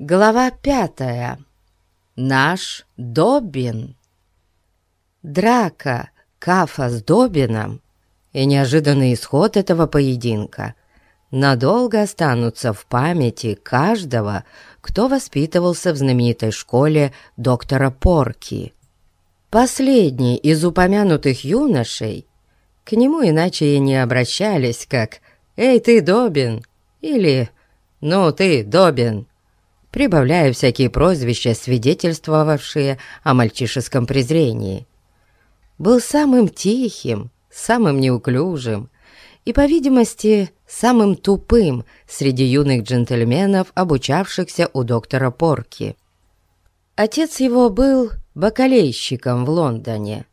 Глава пятая. Наш Добин. Драка Кафа с Добином и неожиданный исход этого поединка надолго останутся в памяти каждого, кто воспитывался в знаменитой школе доктора Порки. Последний из упомянутых юношей к нему иначе и не обращались, как «Эй, ты, Добин!» или «Ну, ты, Добин!» Прибавляя всякие прозвища, свидетельствовавшие о мальчишеском презрении. Был самым тихим, самым неуклюжим и, по видимости, самым тупым среди юных джентльменов, обучавшихся у доктора Порки. Отец его был бакалейщиком в Лондоне.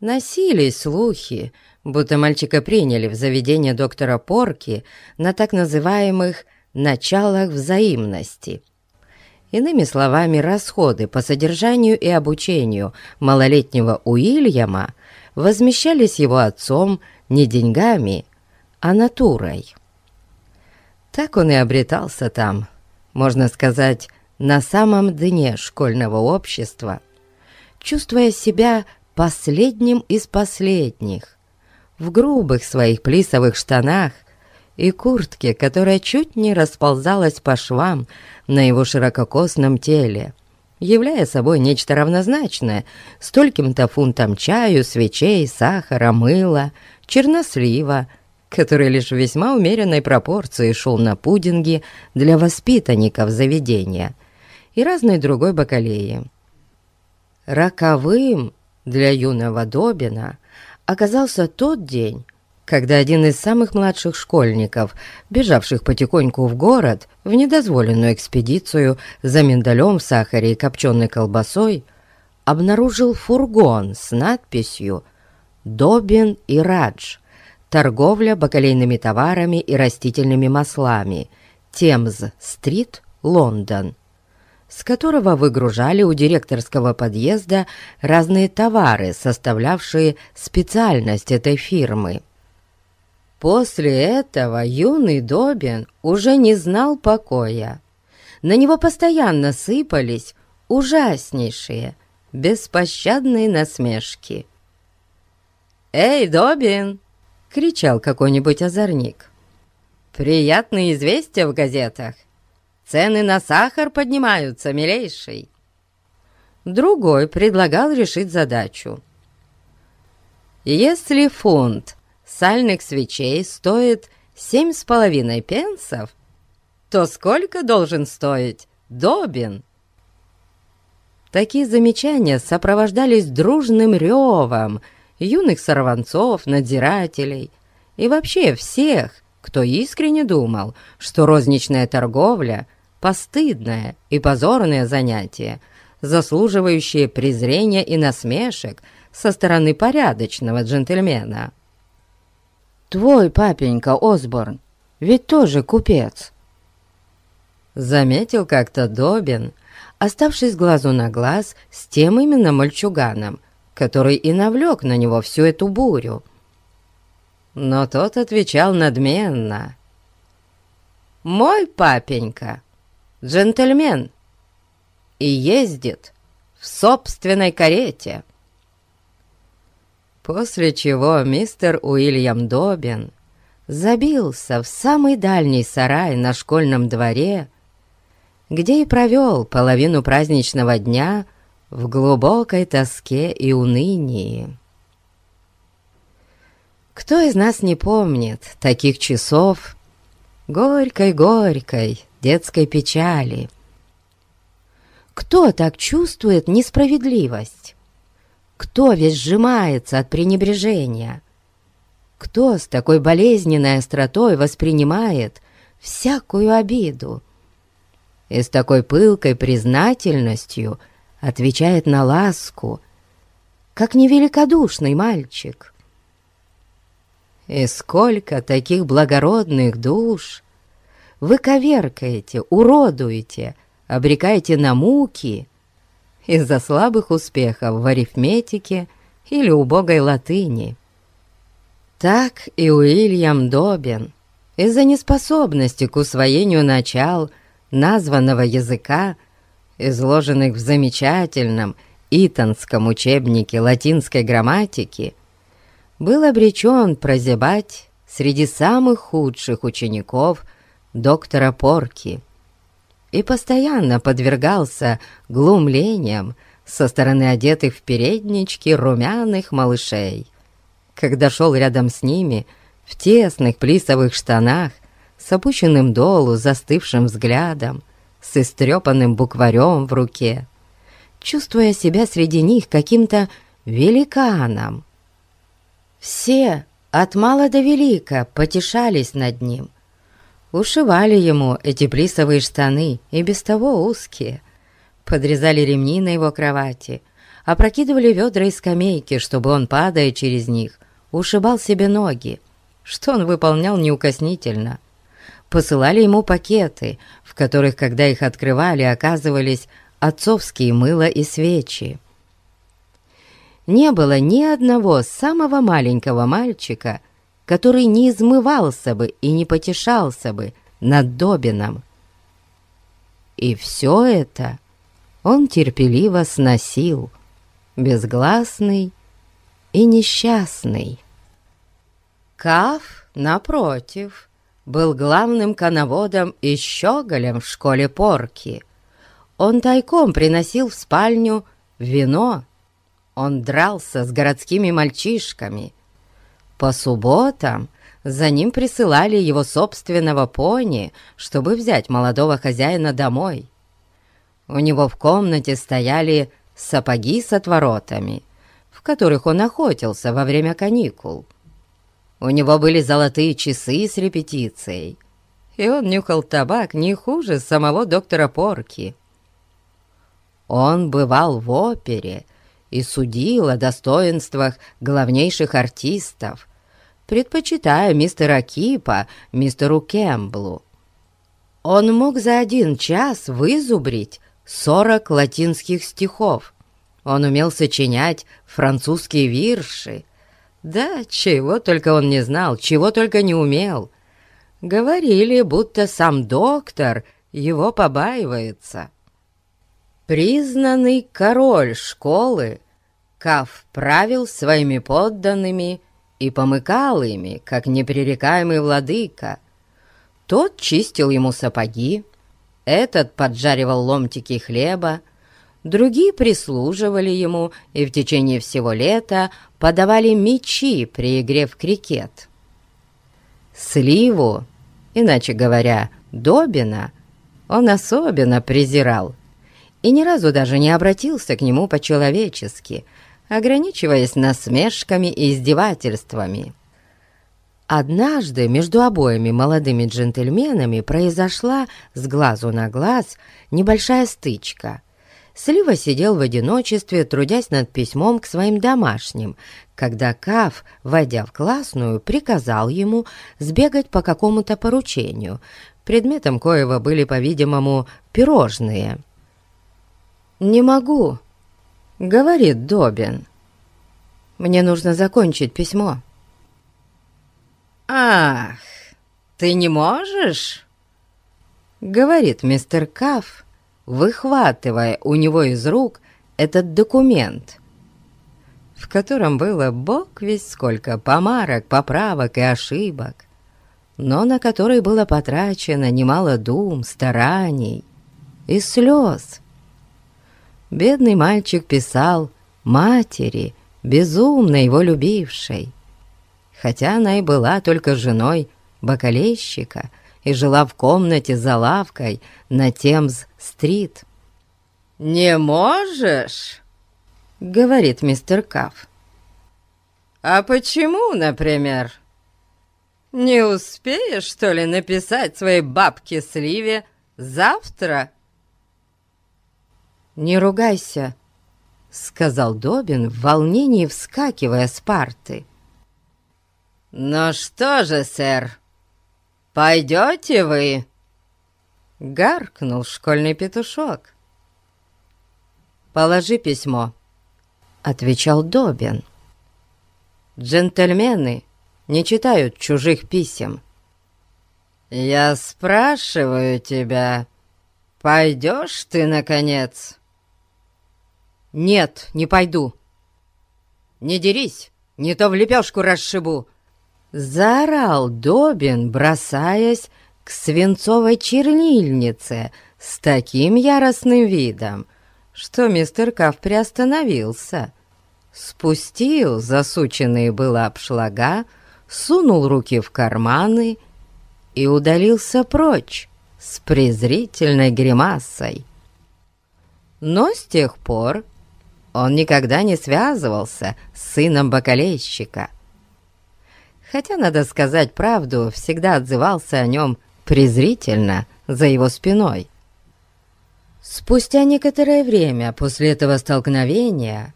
Носились слухи, будто мальчика приняли в заведение доктора Порки на так называемых «началах взаимности», Иными словами, расходы по содержанию и обучению малолетнего Уильяма возмещались его отцом не деньгами, а натурой. Так он и обретался там, можно сказать, на самом дне школьного общества, чувствуя себя последним из последних, в грубых своих плисовых штанах и куртке, которая чуть не расползалась по швам на его ширококосном теле, являя собой нечто равнозначное стольким-то фунтам чаю, свечей, сахара, мыла, чернослива, который лишь в весьма умеренной пропорции шел на пудинги для воспитанников заведения и разной другой бакалеи. Роковым для юного Добина оказался тот день, когда один из самых младших школьников, бежавших потихоньку в город в недозволенную экспедицию за миндалем в сахаре и копченой колбасой, обнаружил фургон с надписью «Добин и Радж. Торговля бакалейными товарами и растительными маслами. Темз-стрит, Лондон» с которого выгружали у директорского подъезда разные товары, составлявшие специальность этой фирмы. После этого юный Добин уже не знал покоя. На него постоянно сыпались ужаснейшие, беспощадные насмешки. «Эй, Добин!» — кричал какой-нибудь озорник. «Приятные известия в газетах. Цены на сахар поднимаются, милейший». Другой предлагал решить задачу. Если фунт сальных свечей стоит семь с половиной пенсов, то сколько должен стоить Добин? Такие замечания сопровождались дружным ревом юных сорванцов, надзирателей и вообще всех, кто искренне думал, что розничная торговля – постыдное и позорное занятие, заслуживающее презрения и насмешек со стороны порядочного джентльмена. Твой папенька Осборн ведь тоже купец. Заметил как-то Добин, оставшись глазу на глаз с тем именно мальчуганом, который и навлек на него всю эту бурю. Но тот отвечал надменно. «Мой папенька — джентльмен и ездит в собственной карете» после чего мистер Уильям Добин забился в самый дальний сарай на школьном дворе, где и провел половину праздничного дня в глубокой тоске и унынии. Кто из нас не помнит таких часов горькой-горькой детской печали? Кто так чувствует несправедливость? Кто весь сжимается от пренебрежения? Кто с такой болезненной остротой воспринимает всякую обиду? И с такой пылкой признательностью отвечает на ласку, как невеликодушный мальчик. И сколько таких благородных душ вы коверкаете, уродуете, обрекаете на муки, из-за слабых успехов в арифметике или убогой латыни. Так и Уильям Добин из-за неспособности к усвоению начал названного языка, изложенных в замечательном Итонском учебнике латинской грамматики, был обречен прозябать среди самых худших учеников доктора Порки и постоянно подвергался глумлениям со стороны одетых в переднички румяных малышей. Когда шел рядом с ними в тесных плисовых штанах, с опущенным долу, застывшим взглядом, с истрепанным букварем в руке, чувствуя себя среди них каким-то великаном. Все, от мала до велика, потешались над ним, ушивали ему эти плисовые штаны, и без того узкие, подрезали ремни на его кровати, опрокидывали ведра и скамейки, чтобы он, падая через них, ушибал себе ноги, что он выполнял неукоснительно — посылали ему пакеты, в которых, когда их открывали, оказывались отцовские мыло и свечи. Не было ни одного самого маленького мальчика, который не измывался бы и не потешался бы над Добином. И все это он терпеливо сносил, безгласный и несчастный. Каф, напротив, был главным коноводом и щеголем в школе порки. Он тайком приносил в спальню вино. Он дрался с городскими мальчишками. По субботам за ним присылали его собственного пони, чтобы взять молодого хозяина домой. У него в комнате стояли сапоги с отворотами, в которых он охотился во время каникул. У него были золотые часы с репетицией, и он нюхал табак не хуже самого доктора Порки. Он бывал в опере и судил о достоинствах главнейших артистов, предпочитая мистера Кипа мистеру Кэмблу. Он мог за один час вызубрить сорок латинских стихов. Он умел сочинять французские вирши, да, чего только он не знал, чего только не умел. Говорили, будто сам доктор его побаивается. Признанный король школы, Каф правил своими подданными и помыкал ими, как непререкаемый владыка. Тот чистил ему сапоги, этот поджаривал ломтики хлеба, Другие прислуживали ему и в течение всего лета подавали мячи при игре в крикет. Сливу, иначе говоря, Добина, он особенно презирал и ни разу даже не обратился к нему по-человечески, ограничиваясь насмешками и издевательствами. Однажды между обоими молодыми джентльменами произошла с глазу на глаз небольшая стычка — Слива сидел в одиночестве, трудясь над письмом к своим домашним, когда Каф, войдя в классную, приказал ему сбегать по какому-то поручению, предметом коего были, по-видимому, пирожные. «Не могу», — говорит Добин. «Мне нужно закончить письмо». «Ах, ты не можешь?» — говорит мистер Каф, выхватывая у него из рук этот документ, в котором было бог весь сколько помарок, поправок и ошибок, но на который было потрачено немало дум, стараний и слез. Бедный мальчик писал матери, безумно его любившей, хотя она и была только женой бакалейщика и жила в комнате за лавкой на Темз-стрит. «Не можешь?» — говорит мистер Каф. «А почему, например? Не успеешь, что ли, написать своей бабке Сливе завтра?» «Не ругайся», — сказал Добин в волнении, вскакивая с парты. «Ну что же, сэр, «Пойдете вы?» — гаркнул школьный петушок. «Положи письмо», — отвечал Добин. «Джентльмены не читают чужих писем». «Я спрашиваю тебя, пойдешь ты, наконец?» «Нет, не пойду». «Не дерись, не то в лепешку расшибу!» Заорал Добин, бросаясь к свинцовой чернильнице с таким яростным видом, что мистер Каф приостановился. Спустил засученные было обшлага, сунул руки в карманы и удалился прочь с презрительной гримасой. Но с тех пор он никогда не связывался с сыном бакалейщика. Хотя, надо сказать правду, всегда отзывался о нем презрительно за его спиной. Спустя некоторое время после этого столкновения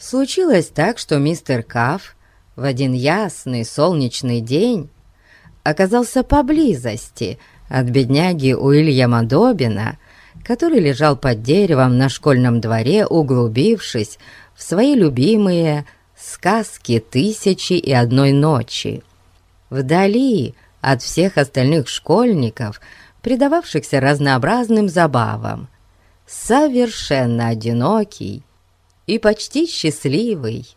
случилось так, что мистер Каф в один ясный солнечный день оказался поблизости от бедняги Уильяма Добина, который лежал под деревом на школьном дворе, углубившись в свои любимые сказки «Тысячи и одной ночи». Вдали от всех остальных школьников, предававшихся разнообразным забавам, совершенно одинокий и почти счастливый.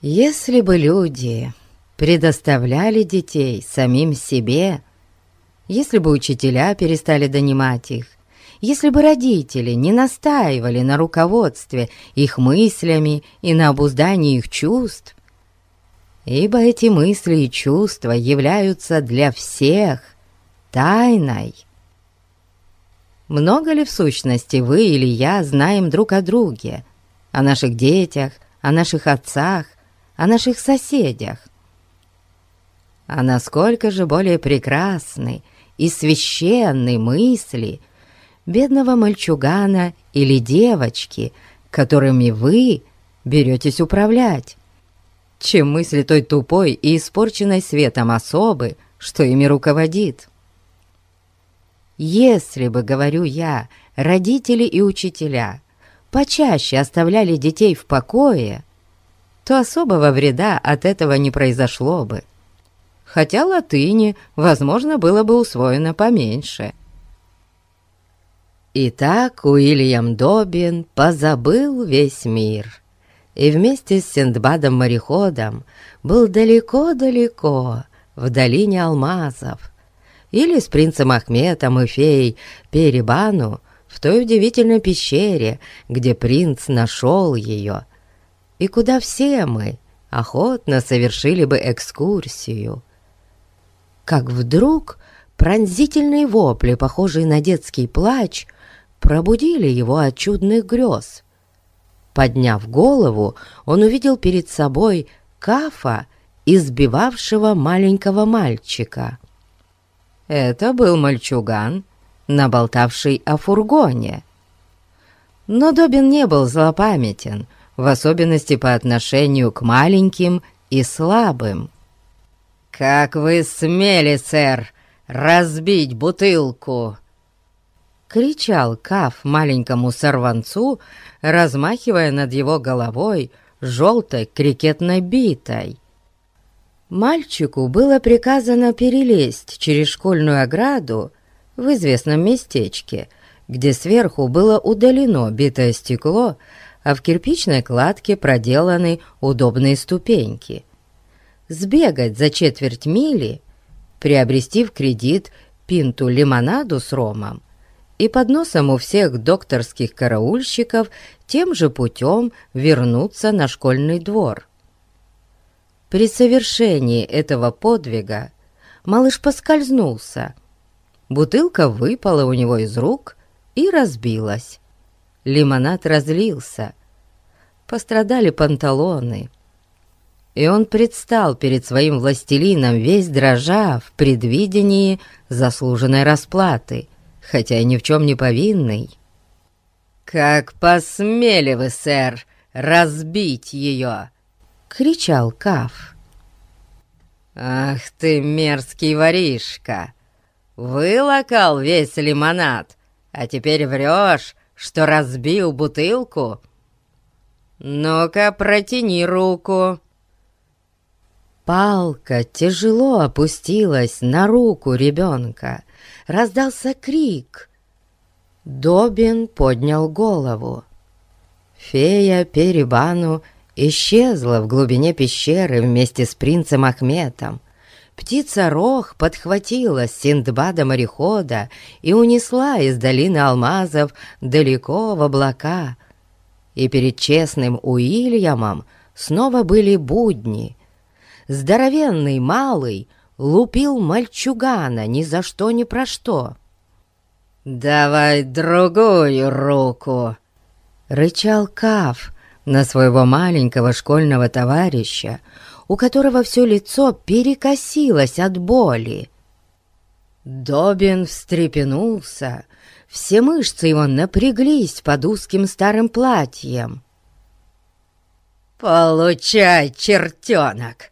Если бы люди предоставляли детей самим себе, если бы учителя перестали донимать их, если бы родители не настаивали на руководстве их мыслями и на обуздании их чувств, ибо эти мысли и чувства являются для всех тайной. Много ли в сущности вы или я знаем друг о друге, о наших детях, о наших отцах, о наших соседях? А насколько же более прекрасны и священны мысли – бедного мальчугана или девочки, которыми вы беретесь управлять, чем мысли той тупой и испорченной светом особы, что ими руководит. Если бы, говорю я, родители и учителя почаще оставляли детей в покое, то особого вреда от этого не произошло бы. Хотя латыни, возможно, было бы усвоено поменьше – Итак, Уильям Добин позабыл весь мир и вместе с Синдбадом-мореходом был далеко-далеко в долине алмазов или с принцем Ахметом и феей Перебану в той удивительной пещере, где принц нашел ее, и куда все мы охотно совершили бы экскурсию. Как вдруг пронзительные вопли, похожие на детский плач, пробудили его от чудных грез. Подняв голову, он увидел перед собой Кафа, избивавшего маленького мальчика. Это был мальчуган, наболтавший о фургоне. Но Добин не был злопамятен, в особенности по отношению к маленьким и слабым. «Как вы смели, сэр, разбить бутылку!» кричал Каф маленькому сорванцу, размахивая над его головой желтой крикетной битой. Мальчику было приказано перелезть через школьную ограду в известном местечке, где сверху было удалено битое стекло, а в кирпичной кладке проделаны удобные ступеньки. Сбегать за четверть мили, приобрести в кредит пинту лимонаду с ромом и под носом у всех докторских караульщиков тем же путем вернуться на школьный двор. При совершении этого подвига малыш поскользнулся. Бутылка выпала у него из рук и разбилась. Лимонад разлился. Пострадали панталоны. И он предстал перед своим властелином весь дрожа в предвидении заслуженной расплаты хотя и ни в чем не повинный. «Как посмели вы, сэр, разбить ее!» — кричал Каф. «Ах ты, мерзкий воришка! Вылокал весь лимонад, а теперь врешь, что разбил бутылку? Ну-ка, протяни руку!» Палка тяжело опустилась на руку ребенка. Раздался крик. Добин поднял голову. Фея Перебану исчезла в глубине пещеры вместе с принцем Ахметом. Птица-рох подхватила Синдбада-морехода и унесла из долины алмазов далеко в облака. И перед честным Уильямом снова были будни. Здоровенный малый лупил мальчугана ни за что ни про что. «Давай другую руку!» — рычал Каф на своего маленького школьного товарища, у которого все лицо перекосилось от боли. Добин встрепенулся, все мышцы его напряглись под узким старым платьем. «Получай, чертенок!» —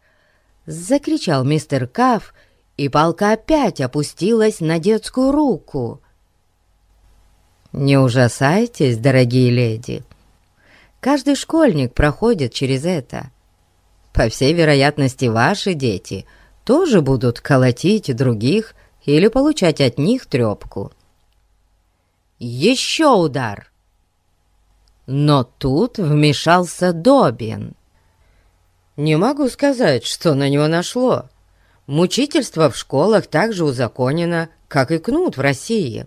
закричал мистер Каф, и палка опять опустилась на детскую руку. «Не ужасайтесь, дорогие леди. Каждый школьник проходит через это. По всей вероятности, ваши дети тоже будут колотить других или получать от них трепку. Еще удар! Но тут вмешался Добин. Не могу сказать, что на него нашло. Мучительство в школах так же узаконено, как и кнут в России.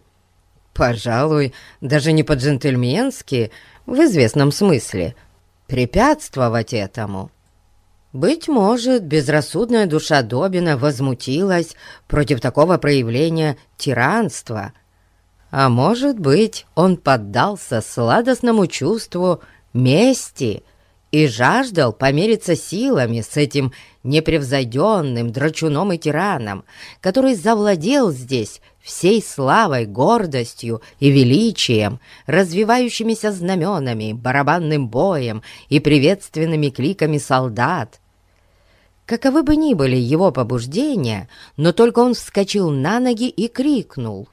Пожалуй, даже не по-джентльменски, в известном смысле, препятствовать этому. Быть может, безрассудная душа Добина возмутилась против такого проявления тиранства, а может быть, он поддался сладостному чувству мести и жаждал помериться силами с этим непревзойденным драчуном и тираном, который завладел здесь всей славой, гордостью и величием, развивающимися знаменами, барабанным боем и приветственными кликами солдат, Каковы бы ни были его побуждения, но только он вскочил на ноги и крикнул.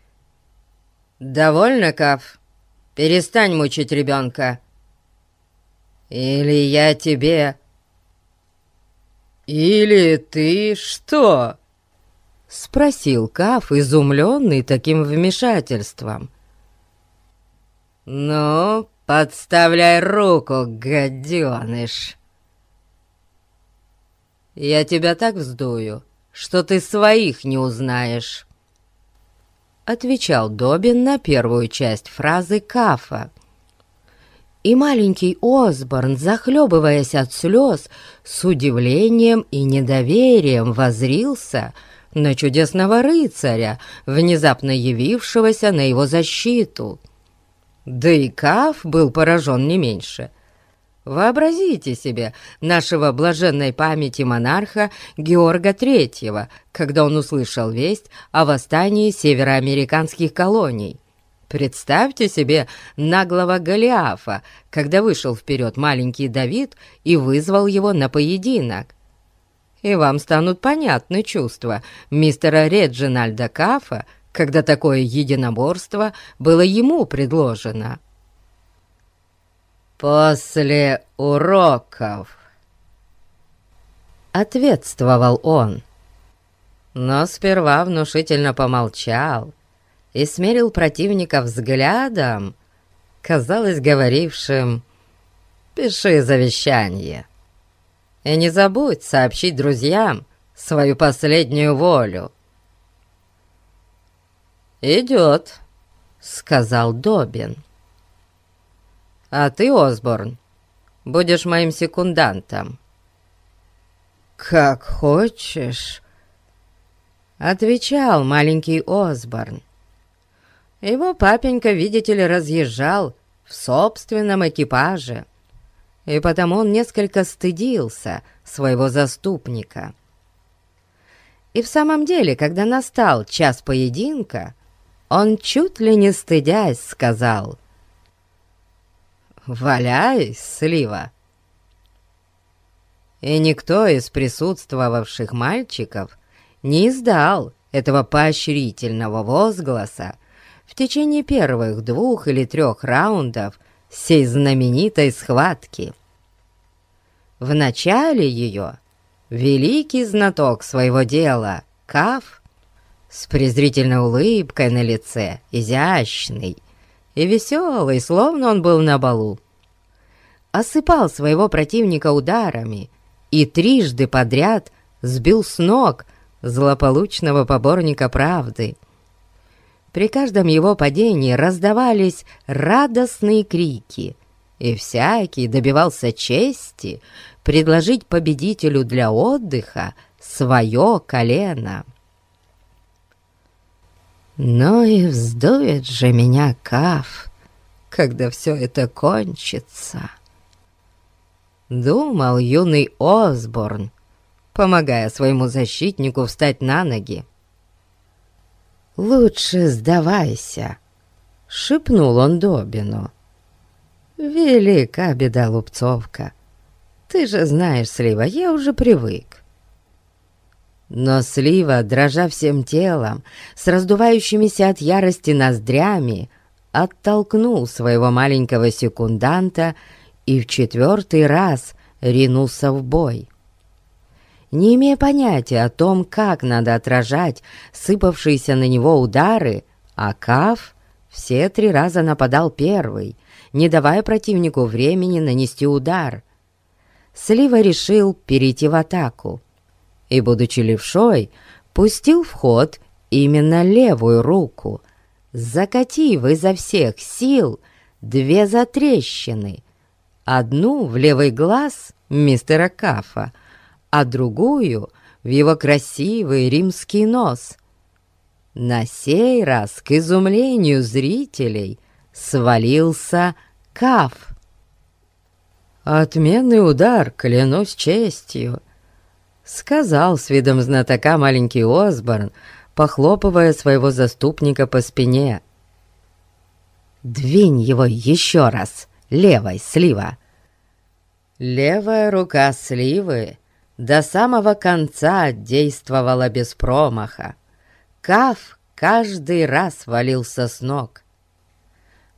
«Довольно, Каф, перестань мучить ребенка. Или я тебе...» «Или ты что?» — спросил Каф, изумленный таким вмешательством. «Ну, подставляй руку, гаденыш!» Я тебя так вздую, что ты своих не узнаешь!» Отвечал Добин на первую часть фразы Кафа. И маленький Осборн, захлебываясь от слез, с удивлением и недоверием возрился на чудесного рыцаря, внезапно явившегося на его защиту. Да и Каф был поражен не меньше — Вообразите себе нашего блаженной памяти монарха Георга Третьего, когда он услышал весть о восстании североамериканских колоний. Представьте себе наглого Голиафа, когда вышел вперед маленький Давид и вызвал его на поединок. И вам станут понятны чувства мистера Реджинальда Кафа, когда такое единоборство было ему предложено. «После уроков», — ответствовал он. Но сперва внушительно помолчал и смерил противника взглядом, казалось, говорившим «Пиши завещание и не забудь сообщить друзьям свою последнюю волю». «Идет», — сказал Добин. А ты, Осборн, будешь моим секундантом». «Как хочешь», — отвечал маленький Осборн. Его папенька, видите ли, разъезжал в собственном экипаже, и потому он несколько стыдился своего заступника. И в самом деле, когда настал час поединка, он чуть ли не стыдясь сказал «Валяй, слива!» И никто из присутствовавших мальчиков не издал этого поощрительного возгласа в течение первых двух или трех раундов сей знаменитой схватки. В начале ее великий знаток своего дела, Каф, с презрительной улыбкой на лице, изящный и веселый, словно он был на балу, осыпал своего противника ударами и трижды подряд сбил с ног злополучного поборника правды. При каждом его падении раздавались радостные крики, и всякий добивался чести предложить победителю для отдыха свое колено. Но и вздует же меня каф, когда все это кончится. Думал юный Осборн, помогая своему защитнику встать на ноги. «Лучше сдавайся», — шепнул он Добину. «Велика беда, Лупцовка. Ты же знаешь, Слива, я уже привык». Но Слива, дрожа всем телом, с раздувающимися от ярости ноздрями, оттолкнул своего маленького секунданта и в четвертый раз ринулся в бой не имея понятия о том, как надо отражать сыпавшиеся на него удары, а Каф все три раза нападал первый, не давая противнику времени нанести удар. Слива решил перейти в атаку и, будучи левшой, пустил в ход именно левую руку, закатив изо всех сил две затрещины, одну в левый глаз мистера Кафа, а другую в его красивый римский нос. На сей раз, к изумлению зрителей, свалился Каф. «Отменный удар, клянусь честью», — сказал с видом знатока маленький Осборн, похлопывая своего заступника по спине. «Двинь его еще раз, левой, слива!» Левая рука сливы до самого конца действовала без промаха. Каф каждый раз валился с ног.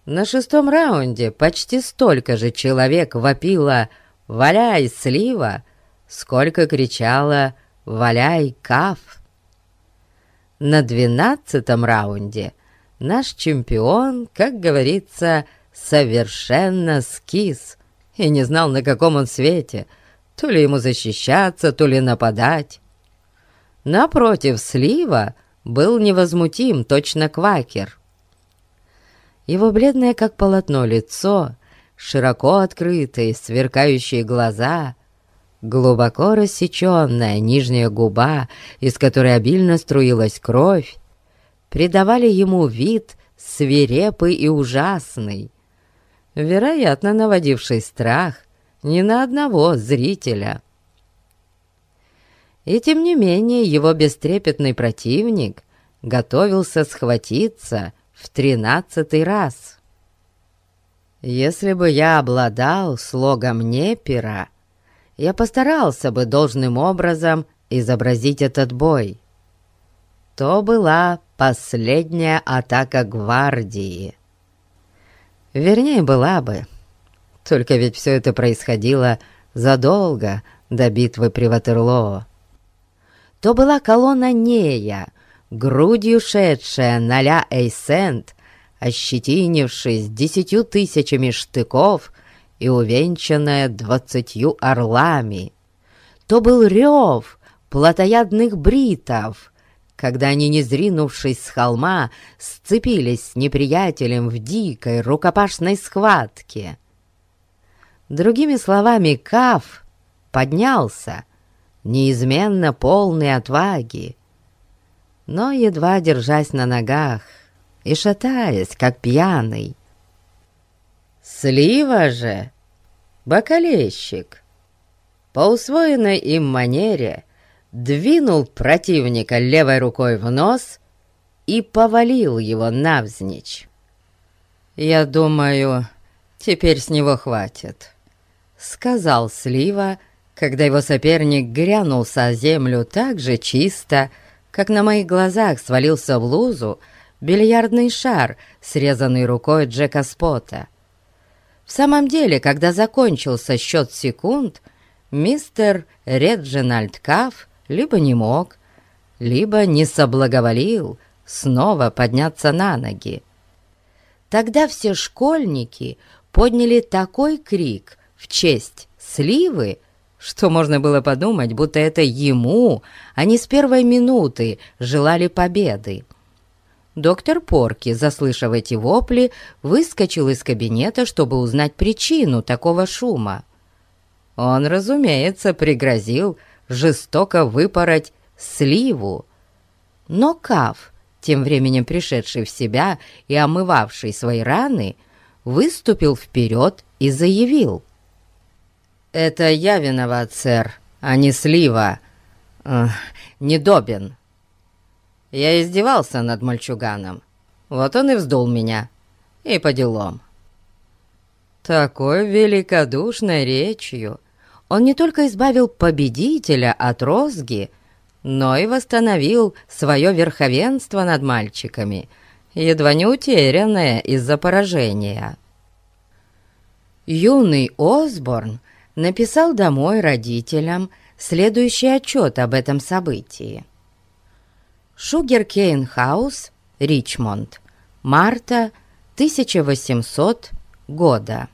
На шестом раунде почти столько же человек вопило «Валяй, слива!», сколько кричало «Валяй, каф!». На двенадцатом раунде наш чемпион, как говорится, совершенно скис и не знал, на каком он свете — то ли ему защищаться, то ли нападать. Напротив, Слива был невозмутим, точно квакер. Его бледное, как полотно, лицо, широко открытые, сверкающие глаза, глубоко рассеченная нижняя губа, из которой обильно струилась кровь, придавали ему вид свирепый и ужасный, вероятно, наводивший страх ни на одного зрителя. И тем не менее его бестрепетный противник готовился схватиться в тринадцатый раз. Если бы я обладал слогом Непера, я постарался бы должным образом изобразить этот бой. То была последняя атака гвардии. Вернее, была бы, только ведь все это происходило задолго до битвы при Ватерлоо. То была колонна Нея, грудью шедшая на ля Эйсент, ощетинившись десятью тысячами штыков и увенчанная двадцатью орлами. То был рев плотоядных бритов, когда они, не зринувшись с холма, сцепились с неприятелем в дикой рукопашной схватке. Другими словами, Каф поднялся, неизменно полный отваги, но едва держась на ногах и шатаясь, как пьяный. Слива же, бокалейщик, по усвоенной им манере двинул противника левой рукой в нос и повалил его навзничь. «Я думаю, теперь с него хватит», сказал Слива, когда его соперник грянулся о землю так же чисто, как на моих глазах свалился в лузу бильярдный шар, срезанный рукой Джека Спота. В самом деле, когда закончился счет секунд, мистер Реджинальд Каф либо не мог, либо не соблаговолил снова подняться на ноги. Тогда все школьники подняли такой крик в честь сливы, что можно было подумать, будто это ему, а не с первой минуты желали победы. Доктор Порки, заслышав эти вопли, выскочил из кабинета, чтобы узнать причину такого шума. Он, разумеется, пригрозил жестоко выпороть сливу. Но Каф, тем временем пришедший в себя и омывавший свои раны, выступил вперед и заявил. «Это я виноват, сэр, а не слива, э, не Добин. Я издевался над мальчуганом, вот он и вздул меня, и по делам». Такой великодушной речью он не только избавил победителя от розги, но и восстановил свое верховенство над мальчиками, едва не утерянное из-за поражения. Юный Осборн написал домой родителям следующий отчет об этом событии. Шугер Кейн Хаус, Ричмонд, марта 1800 года.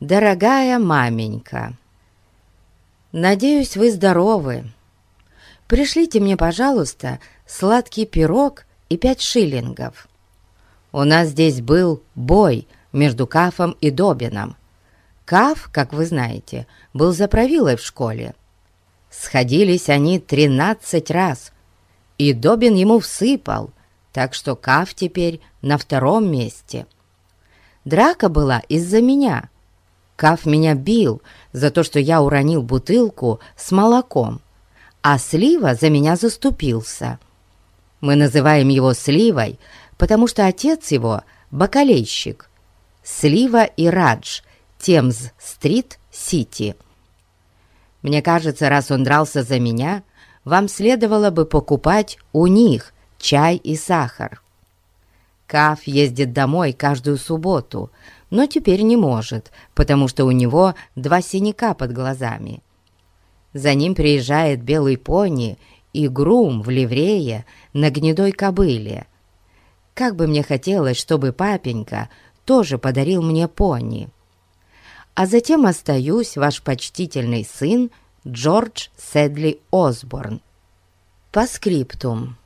Дорогая маменька, надеюсь, вы здоровы. Пришлите мне, пожалуйста, сладкий пирог и пять шиллингов. У нас здесь был бой между Кафом и Добином. Каф, как вы знаете, был за правилой в школе. Сходились они тринадцать раз, и Добин ему всыпал, так что Каф теперь на втором месте. Драка была из-за меня — Каф меня бил за то, что я уронил бутылку с молоком, а Слива за меня заступился. Мы называем его Сливой, потому что отец его — бакалейщик. Слива и Радж, Темз-стрит, Сити. Мне кажется, раз он дрался за меня, вам следовало бы покупать у них чай и сахар. Каф ездит домой каждую субботу, но теперь не может, потому что у него два синяка под глазами. За ним приезжает белый пони и грум в ливрее на гнедой кобыле. Как бы мне хотелось, чтобы папенька тоже подарил мне пони. А затем остаюсь ваш почтительный сын Джордж Седли Осборн. По скриптум.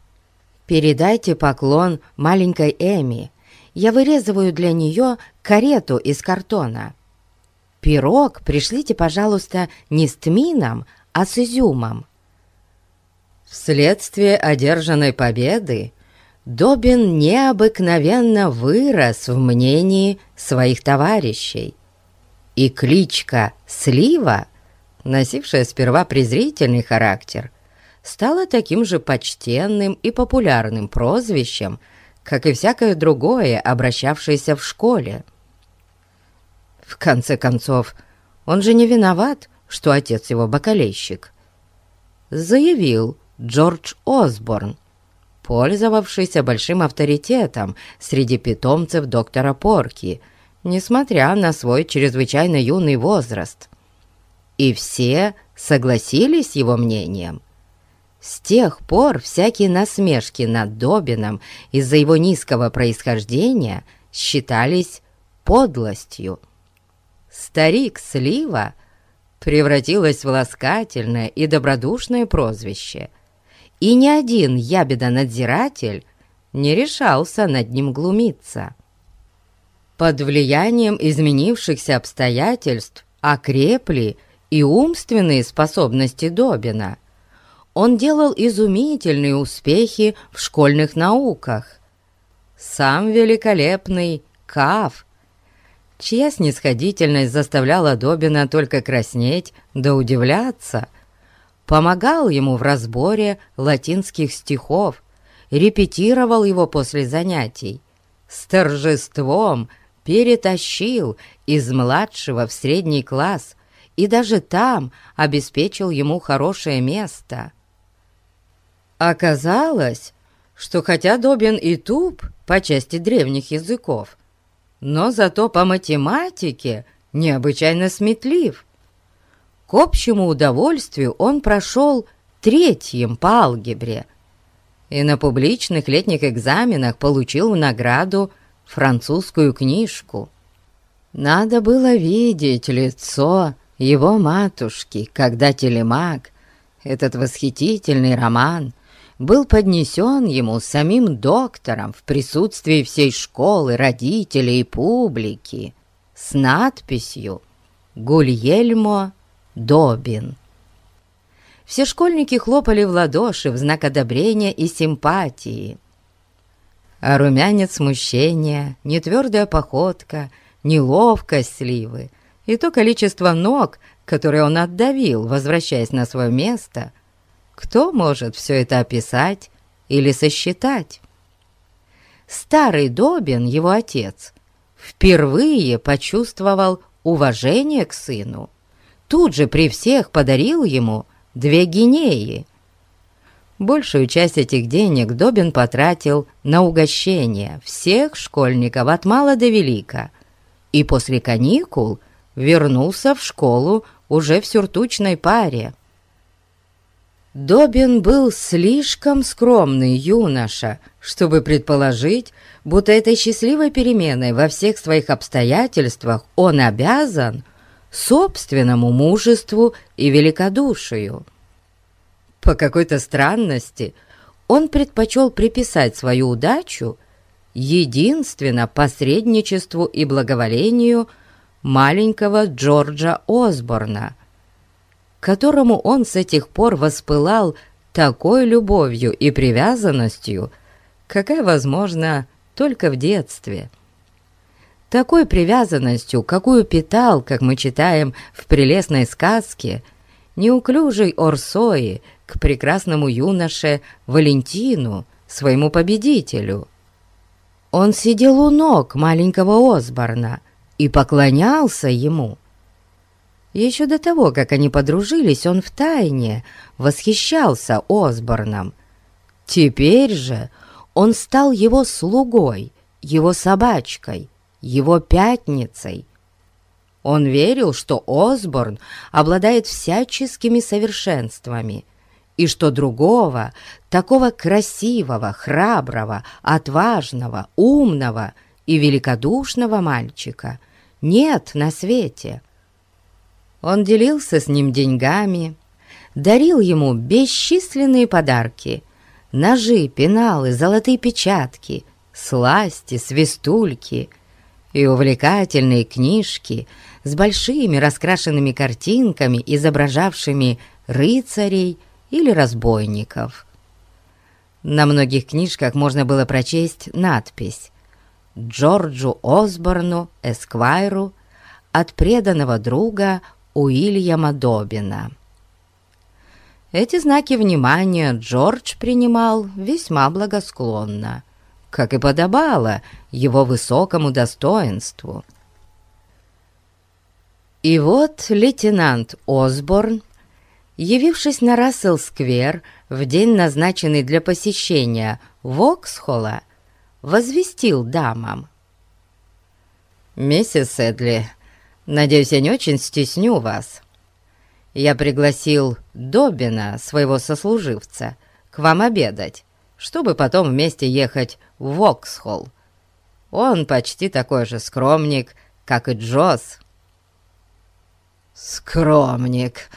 Передайте поклон маленькой Эми. Я вырезываю для нее карету из картона. Пирог пришлите, пожалуйста, не с тмином, а с изюмом. Вследствие одержанной победы Добин необыкновенно вырос в мнении своих товарищей. И кличка «Слива», носившая сперва презрительный характер, стала таким же почтенным и популярным прозвищем, как и всякое другое, обращавшееся в школе. В конце концов, он же не виноват, что отец его бакалейщик. Заявил Джордж Осборн, пользовавшийся большим авторитетом среди питомцев доктора Порки, несмотря на свой чрезвычайно юный возраст. И все согласились с его мнением. С тех пор всякие насмешки над Добином из-за его низкого происхождения считались подлостью. Старик Слива превратилось в ласкательное и добродушное прозвище, и ни один ябеда-надзиратель не решался над ним глумиться. Под влиянием изменившихся обстоятельств окрепли и умственные способности Добина. Он делал изумительные успехи в школьных науках. Сам великолепный Каф чья снисходительность заставляла Добина только краснеть да удивляться, помогал ему в разборе латинских стихов, репетировал его после занятий, с торжеством перетащил из младшего в средний класс и даже там обеспечил ему хорошее место. Оказалось, что хотя Добин и туп по части древних языков, но зато по математике необычайно сметлив. К общему удовольствию он прошел третьим по алгебре и на публичных летних экзаменах получил в награду французскую книжку. Надо было видеть лицо его матушки, когда телемак, этот восхитительный роман, был поднесен ему самим доктором в присутствии всей школы, родителей и публики с надписью «Гульельмо Добин». Все школьники хлопали в ладоши в знак одобрения и симпатии. А румянец смущения, нетвердая походка, неловкость сливы и то количество ног, которые он отдавил, возвращаясь на свое место, кто может все это описать или сосчитать? Старый Добин, его отец, впервые почувствовал уважение к сыну. Тут же при всех подарил ему две гинеи. Большую часть этих денег Добин потратил на угощение всех школьников от мала до велика и после каникул вернулся в школу уже в сюртучной паре. Добин был слишком скромный юноша, чтобы предположить, будто этой счастливой переменой во всех своих обстоятельствах он обязан собственному мужеству и великодушию. По какой-то странности он предпочел приписать свою удачу единственно посредничеству и благоволению маленького Джорджа Осборна, которому он с этих пор воспылал такой любовью и привязанностью, какая возможна только в детстве. Такой привязанностью, какую питал, как мы читаем в прелестной сказке, неуклюжий Орсои к прекрасному юноше Валентину, своему победителю. Он сидел у ног маленького Осборна и поклонялся ему – еще до того, как они подружились, он втайне восхищался Осборном. Теперь же он стал его слугой, его собачкой, его пятницей. Он верил, что Осборн обладает всяческими совершенствами, и что другого, такого красивого, храброго, отважного, умного и великодушного мальчика нет на свете. Он делился с ним деньгами, дарил ему бесчисленные подарки, ножи, пеналы, золотые печатки, сласти, свистульки и увлекательные книжки с большими раскрашенными картинками, изображавшими рыцарей или разбойников. На многих книжках можно было прочесть надпись «Джорджу Осборну, Эсквайру, от преданного друга Уильяма Добина. Эти знаки внимания Джордж принимал весьма благосклонно, как и подобало его высокому достоинству. И вот лейтенант Осборн, явившись на Рассел-сквер в день, назначенный для посещения Воксхолла, возвестил дамам. «Миссис Эдли, Надеюсь, я не очень стесню вас. Я пригласил Добина, своего сослуживца, к вам обедать, чтобы потом вместе ехать в Воксхолл. Он почти такой же скромник, как и Джосс. «Скромник!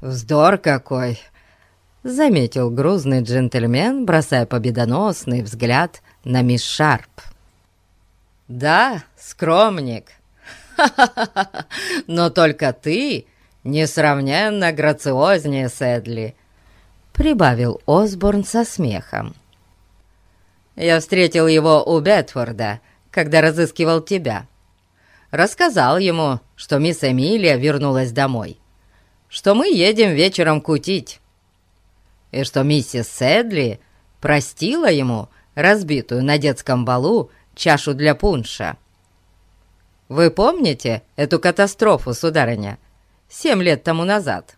Вздор какой!» — заметил грузный джентльмен, бросая победоносный взгляд на мисс Шарп. «Да, скромник!» Но только ты несравненно грациознее Сэдли», — прибавил Осборн со смехом. «Я встретил его у Бетфорда, когда разыскивал тебя. Рассказал ему, что мисс Эмилия вернулась домой, что мы едем вечером кутить, и что миссис Сэдли простила ему разбитую на детском балу чашу для пунша. Вы помните эту катастрофу, сударыня, семь лет тому назад?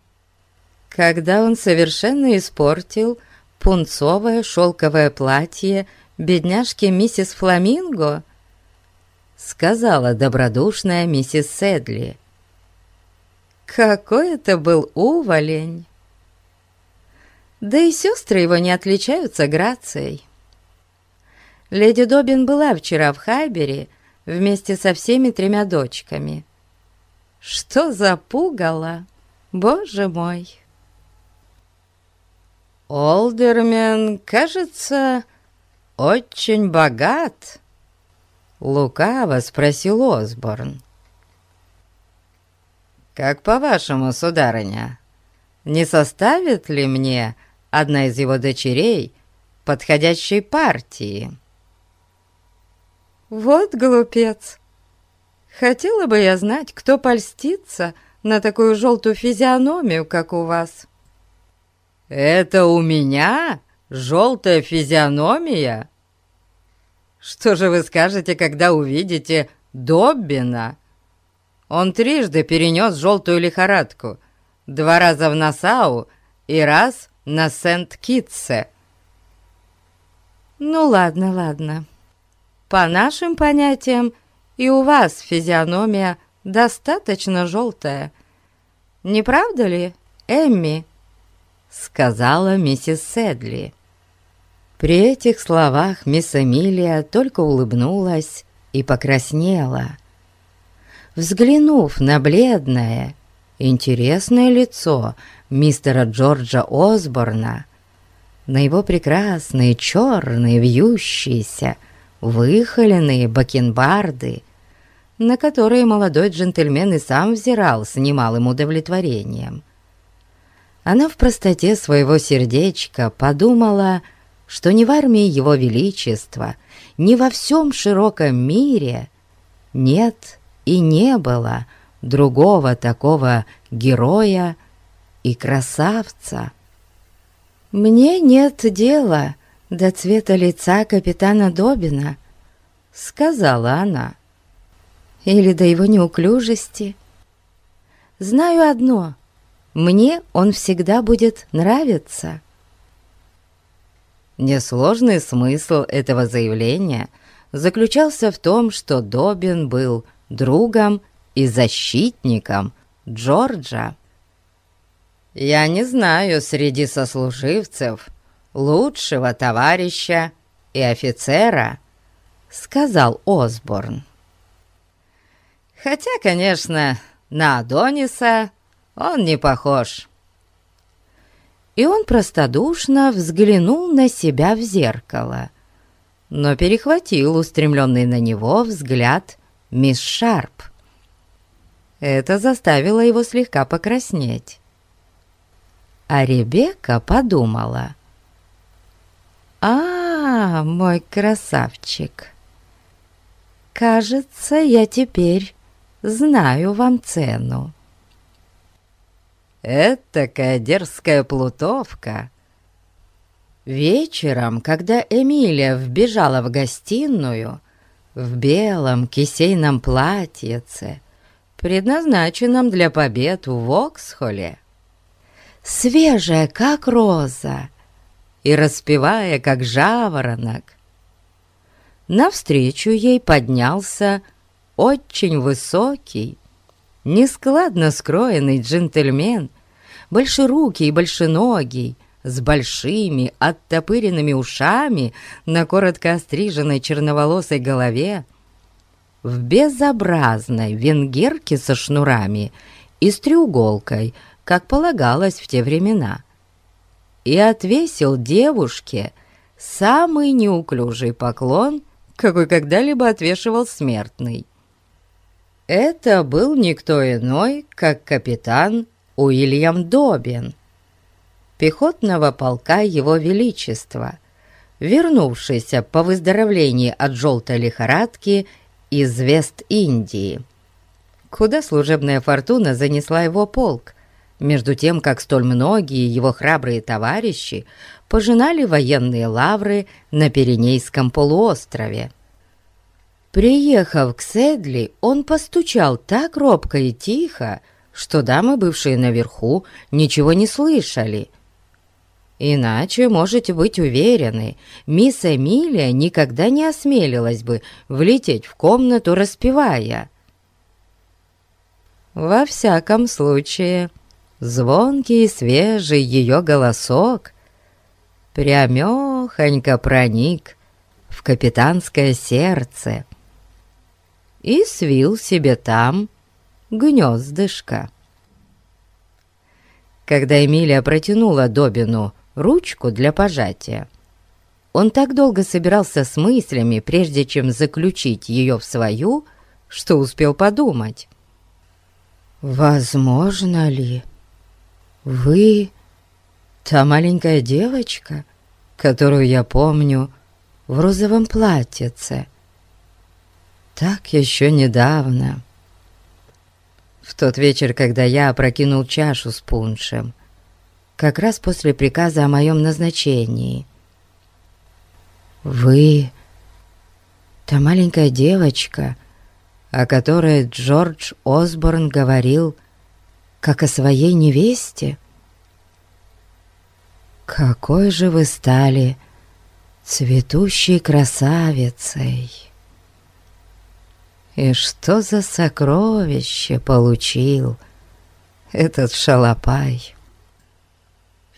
Когда он совершенно испортил пунцовое шелковое платье бедняжки миссис Фламинго? Сказала добродушная миссис Седли. Какой это был уволень! Да и сестры его не отличаются грацией. Леди Добин была вчера в Хайбере вместе со всеми тремя дочками. Что за пугало, боже мой! Олдермен, кажется, очень богат, лукаво спросил Осборн. «Как по-вашему, сударыня, не составит ли мне одна из его дочерей подходящей партии?» «Вот глупец! Хотела бы я знать, кто польстится на такую желтую физиономию, как у вас». «Это у меня желтая физиономия?» «Что же вы скажете, когда увидите Доббина?» Он трижды перенес желтую лихорадку, два раза в Насау и раз на Сент-Китсе. «Ну ладно, ладно. По нашим понятиям, и у вас физиономия достаточно желтая. Не правда ли, Эмми?» Сказала миссис Седли. При этих словах мисс Эмилия только улыбнулась и покраснела – взглянув на бледное, интересное лицо мистера Джорджа Осборна, на его прекрасные черные, вьющиеся, выхоленные бакенбарды, на которые молодой джентльмен и сам взирал с немалым удовлетворением. Она в простоте своего сердечка подумала, что ни в армии Его Величества, ни во всем широком мире нет и не было другого такого героя и красавца. «Мне нет дела до цвета лица капитана Добина», — сказала она, — «или до его неуклюжести. Знаю одно — мне он всегда будет нравиться». Несложный смысл этого заявления заключался в том, что Добин был другом и защитником Джорджа. Я не знаю среди сослуживцев лучшего товарища и офицера, сказал Осборн. Хотя, конечно, на Адониса он не похож. И он простодушно взглянул на себя в зеркало, но перехватил устремленный на него взгляд мисс Шарп. Это заставило его слегка покраснеть. А Ребекка подумала. «А, мой красавчик, кажется, я теперь знаю вам цену». «Этакая дерзкая плутовка!» Вечером, когда Эмилия вбежала в гостиную, в белом кисейном платьице, предназначенном для побед в Воксхолле, свежая, как роза, и распевая, как жаворонок. Навстречу ей поднялся очень высокий, нескладно скроенный джентльмен, большерукий и большеногий, с большими оттопыренными ушами на коротко остриженной черноволосой голове, в безобразной венгерке со шнурами и с треуголкой, как полагалось в те времена, и отвесил девушке самый неуклюжий поклон, какой когда-либо отвешивал смертный. Это был никто иной, как капитан Уильям Добин, пехотного полка Его Величества, вернувшийся по выздоровлении от желтой лихорадки из Вест-Индии, куда служебная фортуна занесла его полк, между тем, как столь многие его храбрые товарищи пожинали военные лавры на Пиренейском полуострове. Приехав к Седли, он постучал так робко и тихо, что дамы, бывшие наверху, ничего не слышали, Иначе, можете быть уверены, мисс Эмилия никогда не осмелилась бы влететь в комнату, распевая. Во всяком случае, звонкий и свежий ее голосок прямехонько проник в капитанское сердце и свил себе там гнездышко. Когда Эмилия протянула Добину ручку для пожатия, он так долго собирался с мыслями, прежде чем заключить ее в свою, что успел подумать. «Возможно ли вы та маленькая девочка, которую я помню в розовом платьице?» Так еще недавно, в тот вечер, когда я опрокинул чашу с пуншем, как раз после приказа о моем назначении. Вы, та маленькая девочка, о которой Джордж Осборн говорил, как о своей невесте? Какой же вы стали цветущей красавицей! И что за сокровище получил этот шалопай?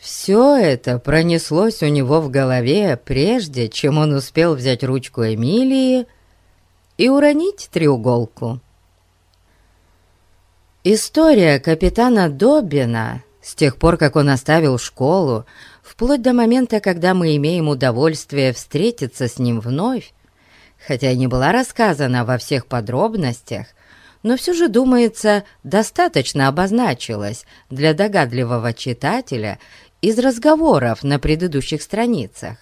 Все это пронеслось у него в голове, прежде чем он успел взять ручку Эмилии и уронить треуголку. История капитана Добина с тех пор, как он оставил школу, вплоть до момента, когда мы имеем удовольствие встретиться с ним вновь, хотя и не была рассказана во всех подробностях, но все же, думается, достаточно обозначилась для догадливого читателя из разговоров на предыдущих страницах.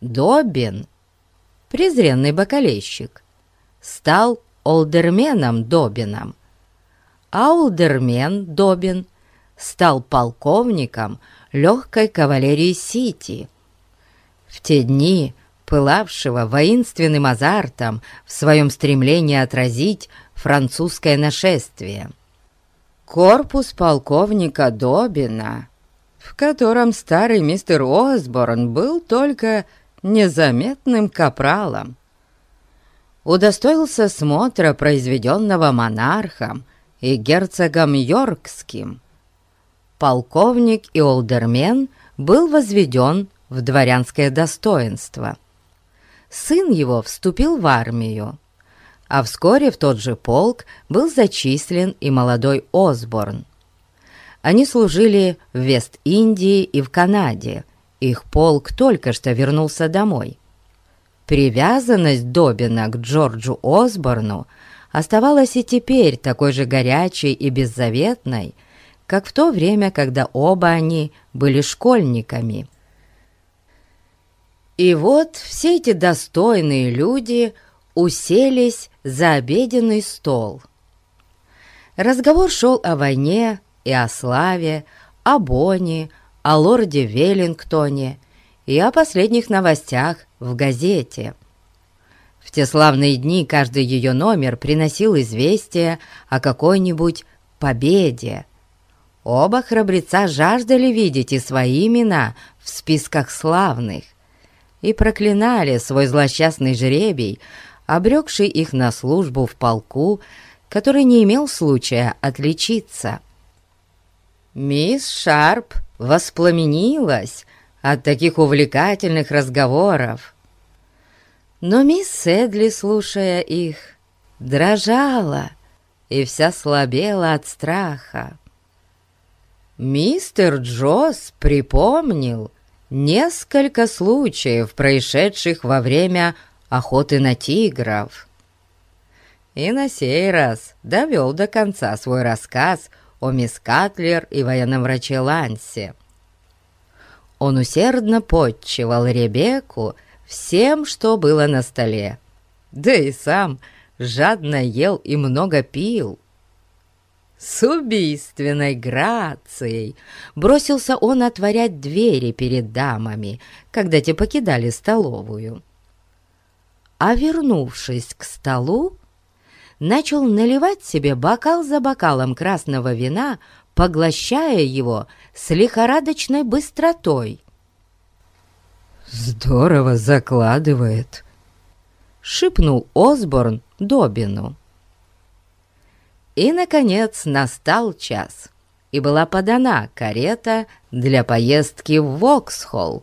Добин, презренный бокалейщик, стал олдерменом Добином, а олдермен Добин стал полковником легкой кавалерии Сити. В те дни пылавшего воинственным азартом в своем стремлении отразить французское нашествие. Корпус полковника Добина, в котором старый мистер Осборн был только незаметным капралом, удостоился смотра, произведенного монархом и герцогом Йоркским. Полковник и олдермен был возведен в дворянское достоинство сын его вступил в армию, а вскоре в тот же полк был зачислен и молодой Осборн. Они служили в Вест-Индии и в Канаде, их полк только что вернулся домой. Привязанность Добина к Джорджу Осборну оставалась и теперь такой же горячей и беззаветной, как в то время, когда оба они были школьниками. И вот все эти достойные люди уселись за обеденный стол. Разговор шел о войне и о славе, о Бонне, о лорде Веллингтоне и о последних новостях в газете. В те славные дни каждый ее номер приносил известие о какой-нибудь победе. Оба храбреца жаждали видеть и свои имена в списках славных и проклинали свой злосчастный жребий, обрекший их на службу в полку, который не имел случая отличиться. Мисс Шарп воспламенилась от таких увлекательных разговоров. Но мисс Седли, слушая их, дрожала и вся слабела от страха. Мистер Джосс припомнил, несколько случаев, происшедших во время охоты на тигров. И на сей раз довел до конца свой рассказ о мисс Катлер и военном враче Лансе. Он усердно подчевал Ребекку всем, что было на столе, да и сам жадно ел и много пил. С убийственной грацией бросился он отворять двери перед дамами, когда те покидали столовую. А вернувшись к столу, начал наливать себе бокал за бокалом красного вина, поглощая его с лихорадочной быстротой. «Здорово закладывает», — шепнул Осборн Добину. И, наконец, настал час, и была подана карета для поездки в Воксхолл.